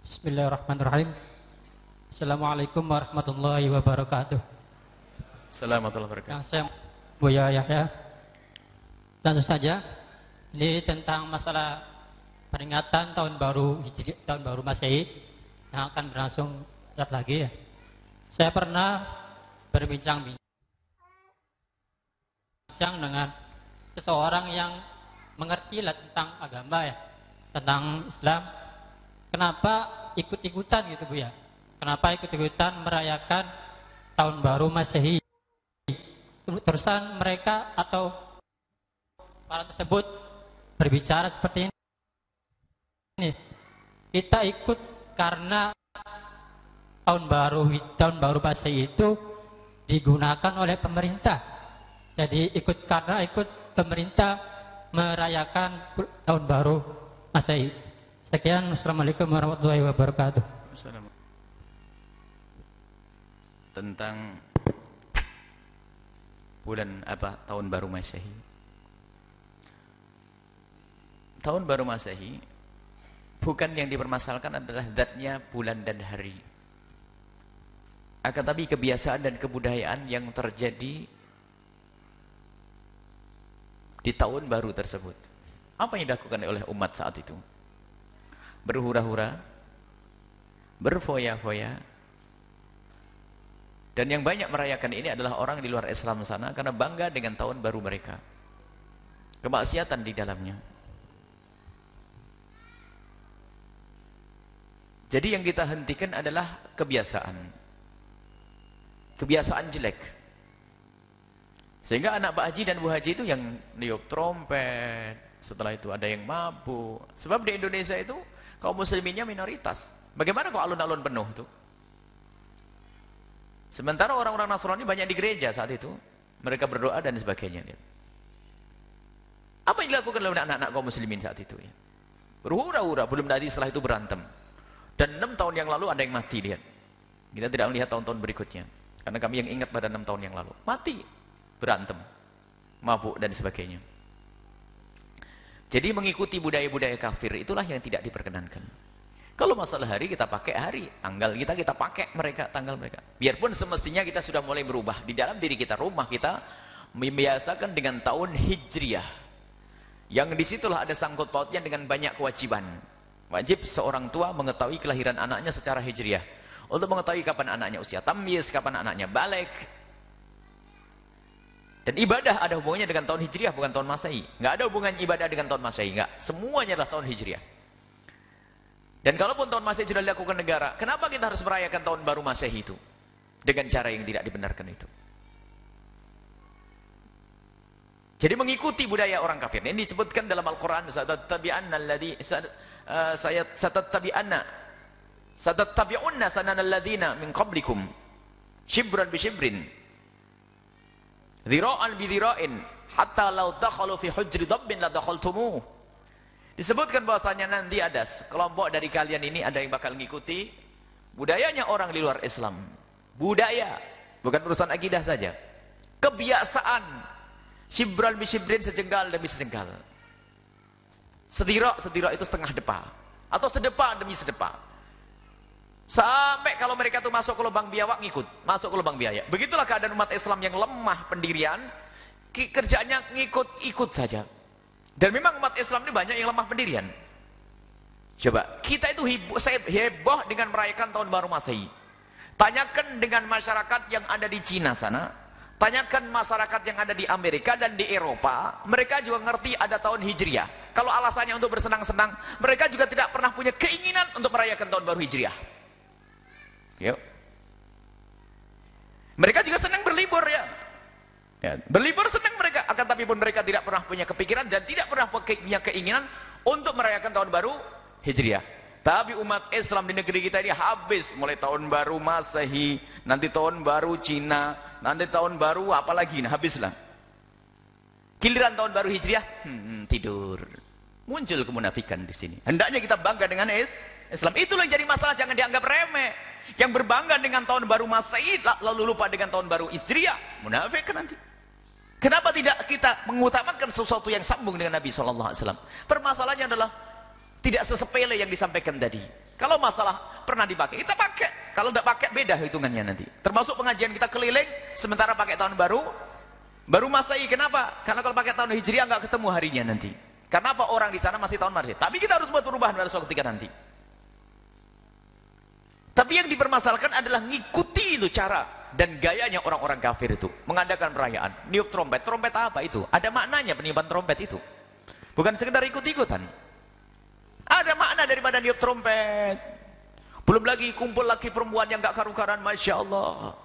Bismillahirrahmanirrahim. Assalamualaikum warahmatullahi wabarakatuh. Assalamualaikum warahmatullahi wabarakatuh. Yang saya Buya Yahya. Langsung saja, ini tentang masalah peringatan tahun baru Hijri, tahun baru Masehi yang akan berlangsung saat lagi ya. Saya pernah berbincang-bincang dengan seseorang yang mengerti lah tentang agama ya, tentang Islam. Kenapa ikut-ikutan gitu Bu ya? Kenapa ikut-ikutan merayakan tahun baru Masehi? Terusan mereka atau orang tersebut berbicara seperti ini. Kita ikut karena tahun baru tahun baru Masehi itu digunakan oleh pemerintah. Jadi ikut karena ikut pemerintah merayakan tahun baru Masehi. Sekian, Assalamualaikum warahmatullahi wabarakatuh. Tentang bulan apa tahun baru Masehi. Tahun baru Masehi bukan yang dipermasalahkan adalah zatnya bulan dan hari. Akan tapi kebiasaan dan kebudayaan yang terjadi di tahun baru tersebut. Apa yang dilakukan oleh umat saat itu? Berhura-hura, berfoya-foya, dan yang banyak merayakan ini adalah orang di luar Islam sana karena bangga dengan tahun baru mereka. Kemaksiatan di dalamnya. Jadi yang kita hentikan adalah kebiasaan. Kebiasaan jelek. Sehingga anak Pak Haji dan Bu Haji itu yang niup trompet, setelah itu ada yang mabuk. Sebab di Indonesia itu kaum musliminnya minoritas. Bagaimana kok alun-alun penuh tuh? Sementara orang-orang Nasrani banyak di gereja saat itu. Mereka berdoa dan sebagainya. Apa yang dilakukan oleh anak-anak kaum muslimin saat itu? Ya? Berhura-hura, belum tadi setelah itu berantem. Dan enam tahun yang lalu ada yang mati lihat. Kita tidak melihat tahun-tahun berikutnya. Karena kami yang ingat pada enam tahun yang lalu. Mati. Berantem. Mabuk dan sebagainya. Jadi mengikuti budaya-budaya kafir itulah yang tidak diperkenankan. Kalau masalah hari kita pakai hari, tanggal kita kita pakai mereka tanggal mereka. Biarpun semestinya kita sudah mulai berubah di dalam diri kita, rumah kita membiasakan dengan tahun Hijriah. Yang di situlah ada sangkut pautnya dengan banyak kewajiban. Wajib seorang tua mengetahui kelahiran anaknya secara hijriah. Untuk mengetahui kapan anaknya usia tamyiz, kapan anaknya balik. Dan ibadah ada hubungannya dengan tahun hijriah bukan tahun masehi. Enggak ada hubungan ibadah dengan tahun masehi, enggak. Semuanya adalah tahun hijriah. Dan kalaupun tahun masehi sudah dilakukan negara, kenapa kita harus merayakan tahun baru masehi itu? Dengan cara yang tidak dibenarkan itu. Jadi mengikuti budaya orang kafir. Ini disebutkan dalam Al-Quran. Satattabi'anna alladhi uh, saya satattabi'anna satattabi'unna sanana alladhina min qablikum shibran bi shibrin dhira'an bi dhira'in hatta law dakhalu fi hujri dabbin la dakhaltumuh disebutkan bahwasanya nanti ada kelompok dari kalian ini ada yang bakal mengikuti budayanya orang di luar Islam. Budaya bukan urusan akidah saja. Kebiasaan. Shibran bi shibrin sejengkal demi sejengkal Sedirak, sedirak itu setengah depa. Atau sedepa demi sedepa. Sampai kalau mereka itu masuk ke lubang biawak ngikut. Masuk ke lubang biaya. Begitulah keadaan umat Islam yang lemah pendirian. Kerjaannya ngikut-ikut saja. Dan memang umat Islam ini banyak yang lemah pendirian. Coba, kita itu heboh, heboh dengan merayakan tahun baru Masehi. Tanyakan dengan masyarakat yang ada di Cina sana, Tanyakan masyarakat yang ada di Amerika dan di Eropa, mereka juga ngerti ada tahun Hijriah. Kalau alasannya untuk bersenang-senang, mereka juga tidak pernah punya keinginan untuk merayakan tahun baru Hijriah. Yuk. Mereka juga senang berlibur ya. ya. Berlibur senang mereka, akan tapi pun mereka tidak pernah punya kepikiran dan tidak pernah punya keinginan untuk merayakan tahun baru Hijriah. Tapi umat Islam di negeri kita ini habis mulai tahun baru Masehi, nanti tahun baru Cina, nanti tahun baru apalagi nah habislah. Giliran tahun baru Hijriah, hmm, tidur. Muncul kemunafikan di sini. Hendaknya kita bangga dengan Islam. Itulah yang jadi masalah, jangan dianggap remeh. Yang berbangga dengan tahun baru Masehi lalu lupa dengan tahun baru Hijriah, munafik kan nanti. Kenapa tidak kita mengutamakan sesuatu yang sambung dengan Nabi SAW? Permasalahannya adalah Tidak sesepele yang disampaikan tadi. Kalau masalah pernah dipakai, kita pakai. Kalau tidak pakai, beda hitungannya nanti. Termasuk pengajian kita keliling, sementara pakai tahun baru, baru Masai. Kenapa? Karena kalau pakai tahun Hijriah nggak ketemu harinya nanti. Karena apa? Orang di sana masih tahun Masehi. Tapi kita harus buat perubahan pada suatu ketika nanti. Tapi yang dipermasalahkan adalah ngikuti itu cara dan gayanya orang-orang kafir itu. Mengadakan perayaan. Niup trompet. Trompet apa itu? Ada maknanya peniupan trompet itu. Bukan sekedar ikut-ikutan. Ada makna daripada niup trompet. Belum lagi kumpul lagi perempuan yang gak karu-karuan Masya Allah.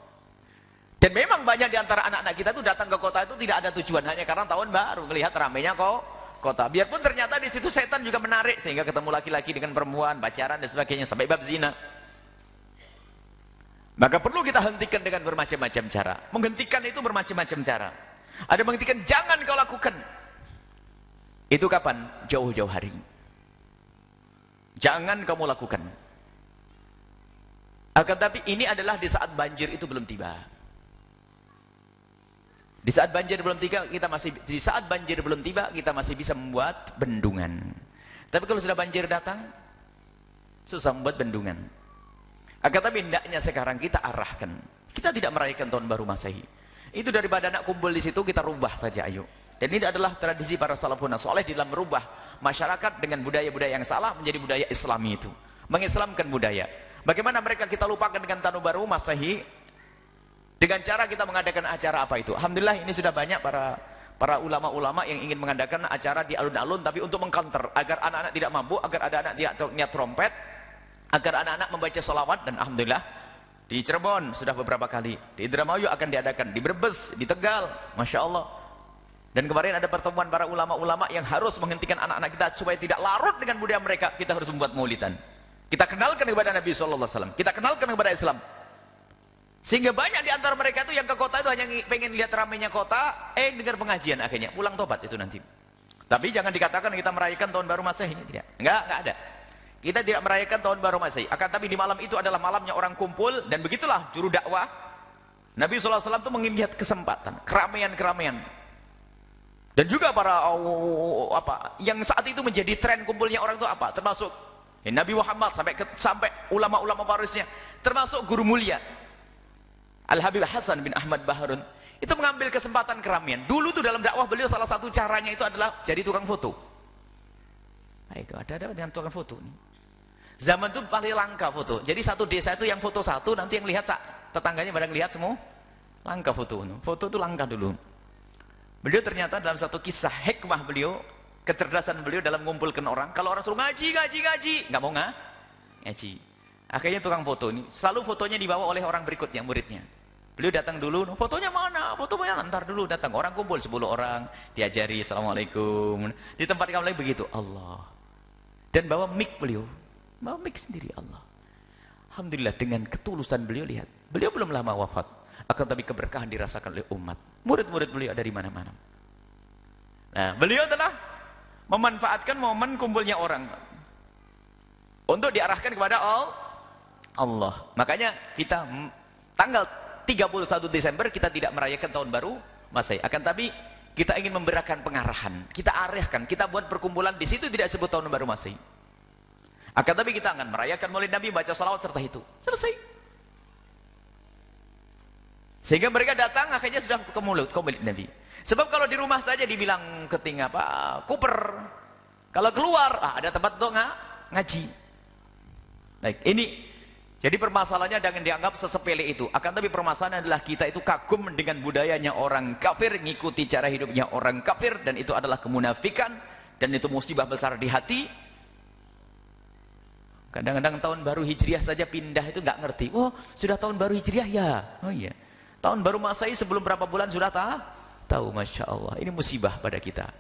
Dan memang banyak di antara anak-anak kita itu datang ke kota itu tidak ada tujuan. Hanya karena tahun baru melihat ramainya kok kota. Biarpun ternyata di situ setan juga menarik sehingga ketemu laki-laki dengan perempuan pacaran dan sebagainya sampai bab zina maka perlu kita hentikan dengan bermacam-macam cara. Menghentikan itu bermacam-macam cara. Ada menghentikan, jangan kau lakukan. Itu kapan? Jauh-jauh hari. Jangan kamu lakukan. Akan tapi ini adalah di saat banjir itu belum tiba. Di saat banjir belum tiba, kita masih di saat banjir belum tiba, kita masih bisa membuat bendungan. Tapi kalau sudah banjir datang, susah membuat bendungan. Agar tapi hendaknya sekarang kita arahkan. Kita tidak merayakan tahun baru Masehi. Itu daripada anak kumpul di situ kita rubah saja ayo. Dan ini adalah tradisi para salafun soleh dalam merubah masyarakat dengan budaya-budaya yang salah menjadi budaya Islami itu. Mengislamkan budaya. Bagaimana mereka kita lupakan dengan tahun baru Masehi dengan cara kita mengadakan acara apa itu. Alhamdulillah ini sudah banyak para para ulama-ulama yang ingin mengadakan acara di alun-alun tapi untuk mengcounter agar anak-anak tidak mabuk, agar ada anak tidak niat trompet, agar anak-anak membaca salawat dan Alhamdulillah di Cirebon sudah beberapa kali. Di Indramayu akan diadakan di Brebes, di Tegal Masya Allah. Dan kemarin ada pertemuan para ulama-ulama yang harus menghentikan anak-anak kita supaya tidak larut dengan budaya mereka. Kita harus membuat maulidan. Kita kenalkan kepada Nabi SAW kita kenalkan kepada Islam. Sehingga banyak di antara mereka itu yang ke kota itu hanya pengen lihat ramainya kota eh dengar pengajian akhirnya. Pulang tobat itu nanti. Tapi jangan dikatakan kita merayakan tahun baru masehi. Tidak. Enggak, enggak ada kita tidak merayakan tahun baru Masehi. Akan tapi di malam itu adalah malamnya orang kumpul dan begitulah juru dakwah Nabi SAW itu mengingat kesempatan, keramaian-keramaian. Dan juga para oh, apa yang saat itu menjadi tren kumpulnya orang itu apa? Termasuk ya, Nabi Muhammad sampai ke, sampai ulama-ulama warisnya, termasuk guru mulia Al Habib Hasan bin Ahmad Baharun itu mengambil kesempatan keramaian. Dulu tuh dalam dakwah beliau salah satu caranya itu adalah jadi tukang foto. Baik, ada ada dengan tukang foto nih. Zaman itu paling langka foto. Jadi satu desa itu yang foto satu, nanti yang lihat tetangganya pada lihat semua. Langka foto. Foto itu langka dulu. Beliau ternyata dalam satu kisah hikmah beliau, kecerdasan beliau dalam mengumpulkan orang. Kalau orang suruh ngaji, ngaji, ngaji, nggak mau nggak ngaji. Akhirnya tukang foto ini, selalu fotonya dibawa oleh orang berikutnya, muridnya. Beliau datang dulu, fotonya mana? Foto mana? Ntar dulu datang. Orang kumpul 10 orang, diajari, Assalamualaikum. Di tempat kamu lagi begitu, Allah. Dan bawa mic beliau, Mau mik sendiri Allah. Alhamdulillah dengan ketulusan beliau lihat. Beliau belum lama wafat. Akan tapi keberkahan dirasakan oleh umat. Murid-murid beliau dari mana-mana. Nah, beliau telah memanfaatkan momen kumpulnya orang. Untuk diarahkan kepada Allah. Makanya kita tanggal 31 Desember kita tidak merayakan tahun baru Masehi. Akan tapi kita ingin memberikan pengarahan. Kita arahkan, kita buat perkumpulan di situ tidak sebut tahun baru Masehi. Akan tapi kita akan merayakan maulid Nabi, baca salawat serta itu. Selesai. Sehingga mereka datang akhirnya sudah ke mulut, ke maulid Nabi. Sebab kalau di rumah saja dibilang keting apa, kuper. Kalau keluar, ah, ada tempat untuk ng ngaji. Baik, ini jadi permasalahannya jangan dianggap sesepele itu. Akan tapi permasalahan adalah kita itu kagum dengan budayanya orang kafir, ngikuti cara hidupnya orang kafir dan itu adalah kemunafikan dan itu musibah besar di hati Kadang-kadang tahun baru Hijriah saja pindah itu nggak ngerti. Oh, sudah tahun baru Hijriah ya? Oh iya. Tahun baru Masehi sebelum berapa bulan sudah tahu? Tahu, Masya Allah. Ini musibah pada kita.